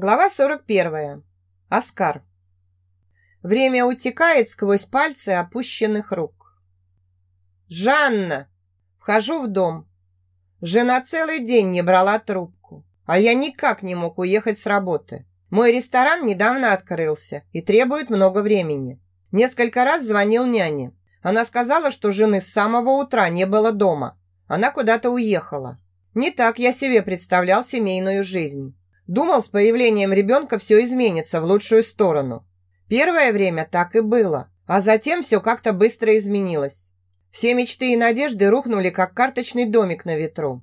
Глава 41. Оскар. Время утекает сквозь пальцы опущенных рук. «Жанна!» Вхожу в дом. Жена целый день не брала трубку, а я никак не мог уехать с работы. Мой ресторан недавно открылся и требует много времени. Несколько раз звонил няне. Она сказала, что жены с самого утра не было дома. Она куда-то уехала. Не так я себе представлял семейную жизнь. Думал, с появлением ребенка все изменится в лучшую сторону. Первое время так и было, а затем все как-то быстро изменилось. Все мечты и надежды рухнули, как карточный домик на ветру.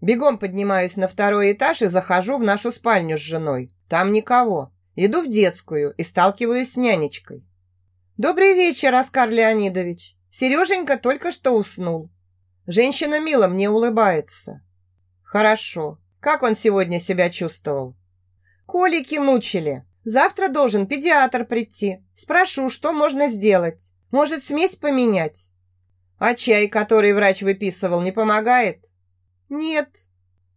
Бегом поднимаюсь на второй этаж и захожу в нашу спальню с женой. Там никого. Иду в детскую и сталкиваюсь с нянечкой. «Добрый вечер, Оскар Леонидович. Сереженька только что уснул». Женщина мило мне улыбается. «Хорошо. Как он сегодня себя чувствовал? Колики мучили. Завтра должен педиатр прийти. Спрошу, что можно сделать. Может, смесь поменять? А чай, который врач выписывал, не помогает? Нет.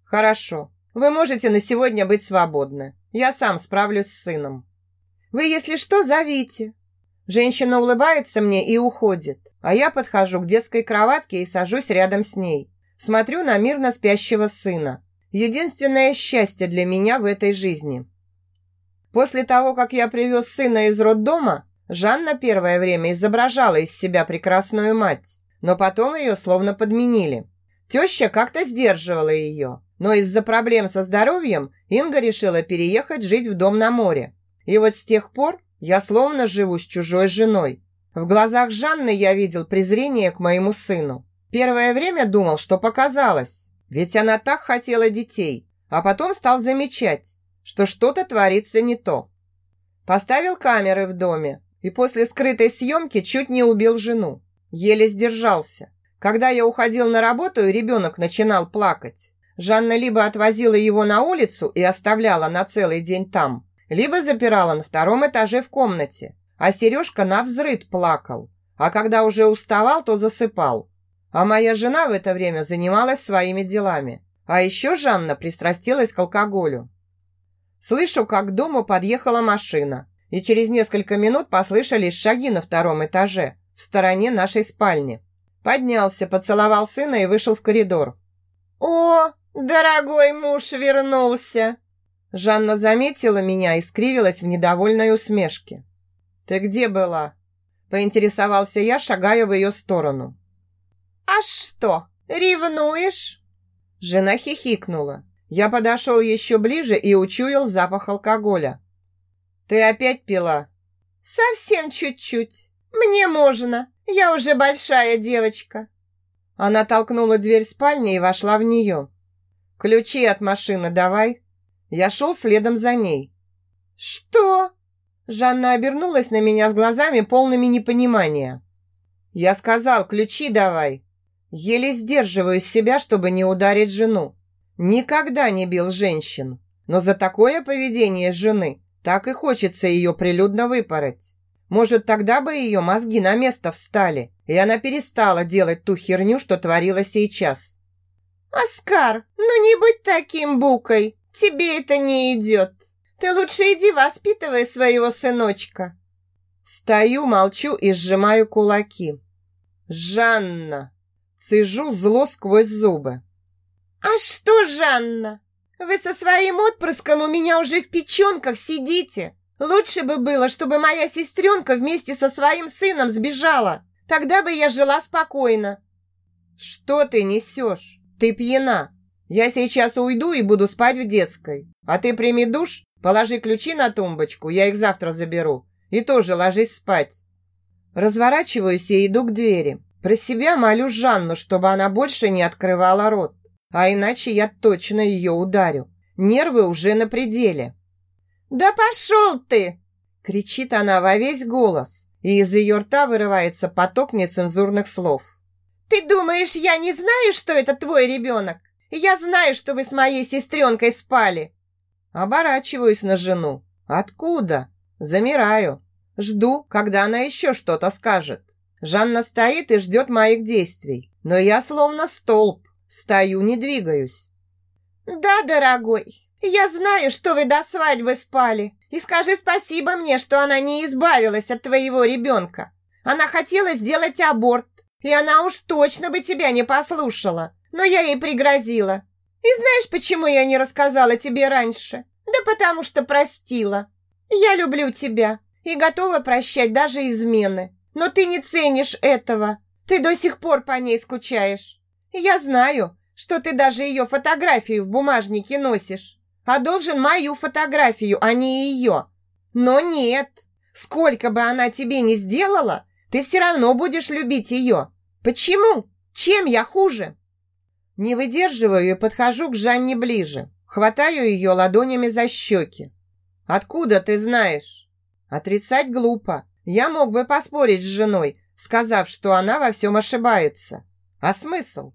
Хорошо. Вы можете на сегодня быть свободны. Я сам справлюсь с сыном. Вы, если что, зовите. Женщина улыбается мне и уходит, а я подхожу к детской кроватке и сажусь рядом с ней. Смотрю на мирно спящего сына единственное счастье для меня в этой жизни. После того, как я привез сына из роддома, Жанна первое время изображала из себя прекрасную мать, но потом ее словно подменили. Теща как-то сдерживала ее, но из-за проблем со здоровьем Инга решила переехать жить в дом на море. И вот с тех пор я словно живу с чужой женой. В глазах Жанны я видел презрение к моему сыну. Первое время думал, что показалось. Ведь она так хотела детей, а потом стал замечать, что что-то творится не то. Поставил камеры в доме и после скрытой съемки чуть не убил жену. Еле сдержался. Когда я уходил на работу и ребенок начинал плакать, Жанна либо отвозила его на улицу и оставляла на целый день там, либо запирала на втором этаже в комнате, а Сережка навзрыд плакал, а когда уже уставал, то засыпал. А моя жена в это время занималась своими делами. А еще Жанна пристрастилась к алкоголю. Слышу, как к дому подъехала машина, и через несколько минут послышались шаги на втором этаже, в стороне нашей спальни. Поднялся, поцеловал сына и вышел в коридор. «О, дорогой муж вернулся!» Жанна заметила меня и скривилась в недовольной усмешке. «Ты где была?» Поинтересовался я, шагая в ее сторону. «А что, ревнуешь?» Жена хихикнула. Я подошел еще ближе и учуял запах алкоголя. «Ты опять пила?» «Совсем чуть-чуть. Мне можно. Я уже большая девочка». Она толкнула дверь спальни и вошла в нее. «Ключи от машины давай». Я шел следом за ней. «Что?» Жанна обернулась на меня с глазами, полными непонимания. «Я сказал, ключи давай!» Еле сдерживаю себя, чтобы не ударить жену. Никогда не бил женщин, но за такое поведение жены так и хочется ее прилюдно выпороть. Может, тогда бы ее мозги на место встали, и она перестала делать ту херню, что творила сейчас. «Оскар, ну не будь таким букой, тебе это не идет. Ты лучше иди воспитывай своего сыночка». Стою, молчу и сжимаю кулаки. «Жанна!» Цежу зло сквозь зубы. «А что, Жанна? Вы со своим отпрыском у меня уже в печенках сидите. Лучше бы было, чтобы моя сестренка вместе со своим сыном сбежала. Тогда бы я жила спокойно». «Что ты несешь? Ты пьяна. Я сейчас уйду и буду спать в детской. А ты прими душ, положи ключи на тумбочку, я их завтра заберу. И тоже ложись спать». Разворачиваюсь и иду к двери. Про себя молю Жанну, чтобы она больше не открывала рот. А иначе я точно ее ударю. Нервы уже на пределе. «Да пошел ты!» Кричит она во весь голос, и из ее рта вырывается поток нецензурных слов. «Ты думаешь, я не знаю, что это твой ребенок? Я знаю, что вы с моей сестренкой спали!» Оборачиваюсь на жену. «Откуда?» Замираю. Жду, когда она еще что-то скажет. Жанна стоит и ждет моих действий, но я словно столб, стою, не двигаюсь. «Да, дорогой, Я знаю, что вы до свадьбы спали. И скажи спасибо мне, что она не избавилась от твоего ребенка. Она хотела сделать аборт, и она уж точно бы тебя не послушала. Но я ей пригрозила. И знаешь, почему я не рассказала тебе раньше? Да потому что простила. Я люблю тебя и готова прощать даже измены. Но ты не ценишь этого. Ты до сих пор по ней скучаешь. Я знаю, что ты даже ее фотографию в бумажнике носишь, а должен мою фотографию, а не ее. Но нет, сколько бы она тебе ни сделала, ты все равно будешь любить ее. Почему? Чем я хуже? Не выдерживаю и подхожу к Жанне ближе. Хватаю ее ладонями за щеки. «Откуда ты знаешь?» Отрицать глупо. Я мог бы поспорить с женой, сказав, что она во всем ошибается. А смысл?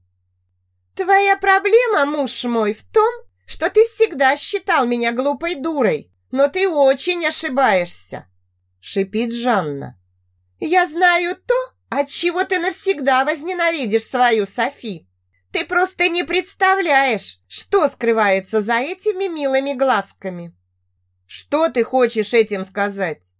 «Твоя проблема, муж мой, в том, что ты всегда считал меня глупой дурой, но ты очень ошибаешься», шипит Жанна. «Я знаю то, от чего ты навсегда возненавидишь свою Софи. Ты просто не представляешь, что скрывается за этими милыми глазками». «Что ты хочешь этим сказать?»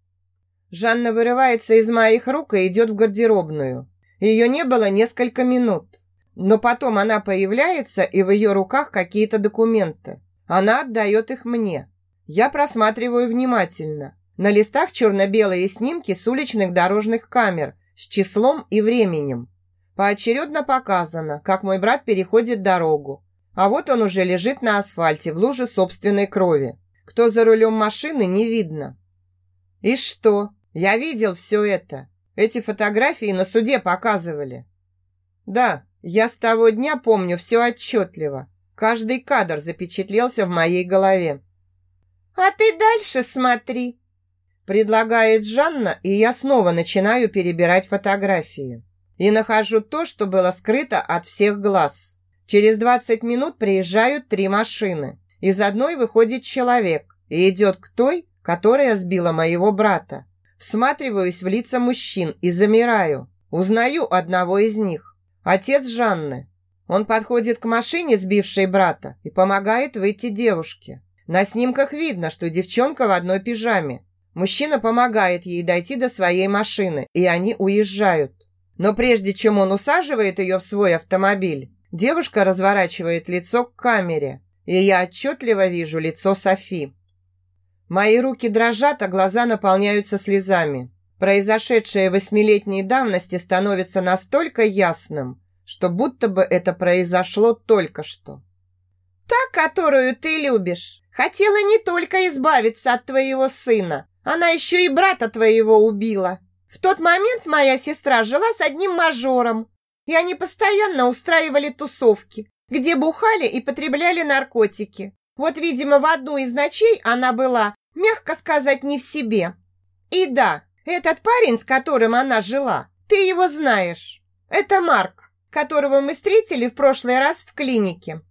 Жанна вырывается из моих рук и идет в гардеробную. Ее не было несколько минут. Но потом она появляется, и в ее руках какие-то документы. Она отдает их мне. Я просматриваю внимательно. На листах черно-белые снимки с уличных дорожных камер с числом и временем. Поочередно показано, как мой брат переходит дорогу. А вот он уже лежит на асфальте в луже собственной крови. Кто за рулем машины, не видно. И что? Я видел все это. Эти фотографии на суде показывали. Да, я с того дня помню все отчетливо. Каждый кадр запечатлелся в моей голове. «А ты дальше смотри», предлагает Жанна, и я снова начинаю перебирать фотографии. И нахожу то, что было скрыто от всех глаз. Через 20 минут приезжают три машины. Из одной выходит человек и идет к той, которая сбила моего брата. Всматриваюсь в лица мужчин и замираю. Узнаю одного из них. Отец Жанны. Он подходит к машине, сбившей брата, и помогает выйти девушке. На снимках видно, что девчонка в одной пижаме. Мужчина помогает ей дойти до своей машины, и они уезжают. Но прежде чем он усаживает ее в свой автомобиль, девушка разворачивает лицо к камере, и я отчетливо вижу лицо Софи. Мои руки дрожат, а глаза наполняются слезами. Произошедшее восьмилетней давности становится настолько ясным, что будто бы это произошло только что. «Та, которую ты любишь, хотела не только избавиться от твоего сына, она еще и брата твоего убила. В тот момент моя сестра жила с одним мажором, и они постоянно устраивали тусовки, где бухали и потребляли наркотики. Вот, видимо, в одну из ночей она была, мягко сказать, не в себе. И да, этот парень, с которым она жила, ты его знаешь. Это Марк, которого мы встретили в прошлый раз в клинике.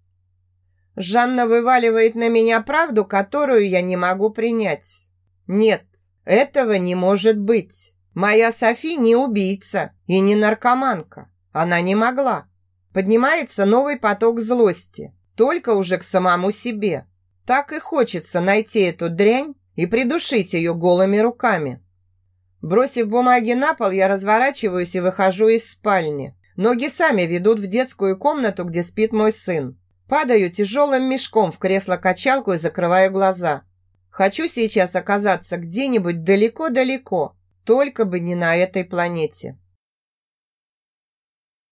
Жанна вываливает на меня правду, которую я не могу принять. Нет, этого не может быть. Моя Софи не убийца и не наркоманка. Она не могла. Поднимается новый поток злости, только уже к самому себе. Так и хочется найти эту дрянь и придушить ее голыми руками. Бросив бумаги на пол, я разворачиваюсь и выхожу из спальни. Ноги сами ведут в детскую комнату, где спит мой сын. Падаю тяжелым мешком в кресло-качалку и закрываю глаза. Хочу сейчас оказаться где-нибудь далеко-далеко, только бы не на этой планете.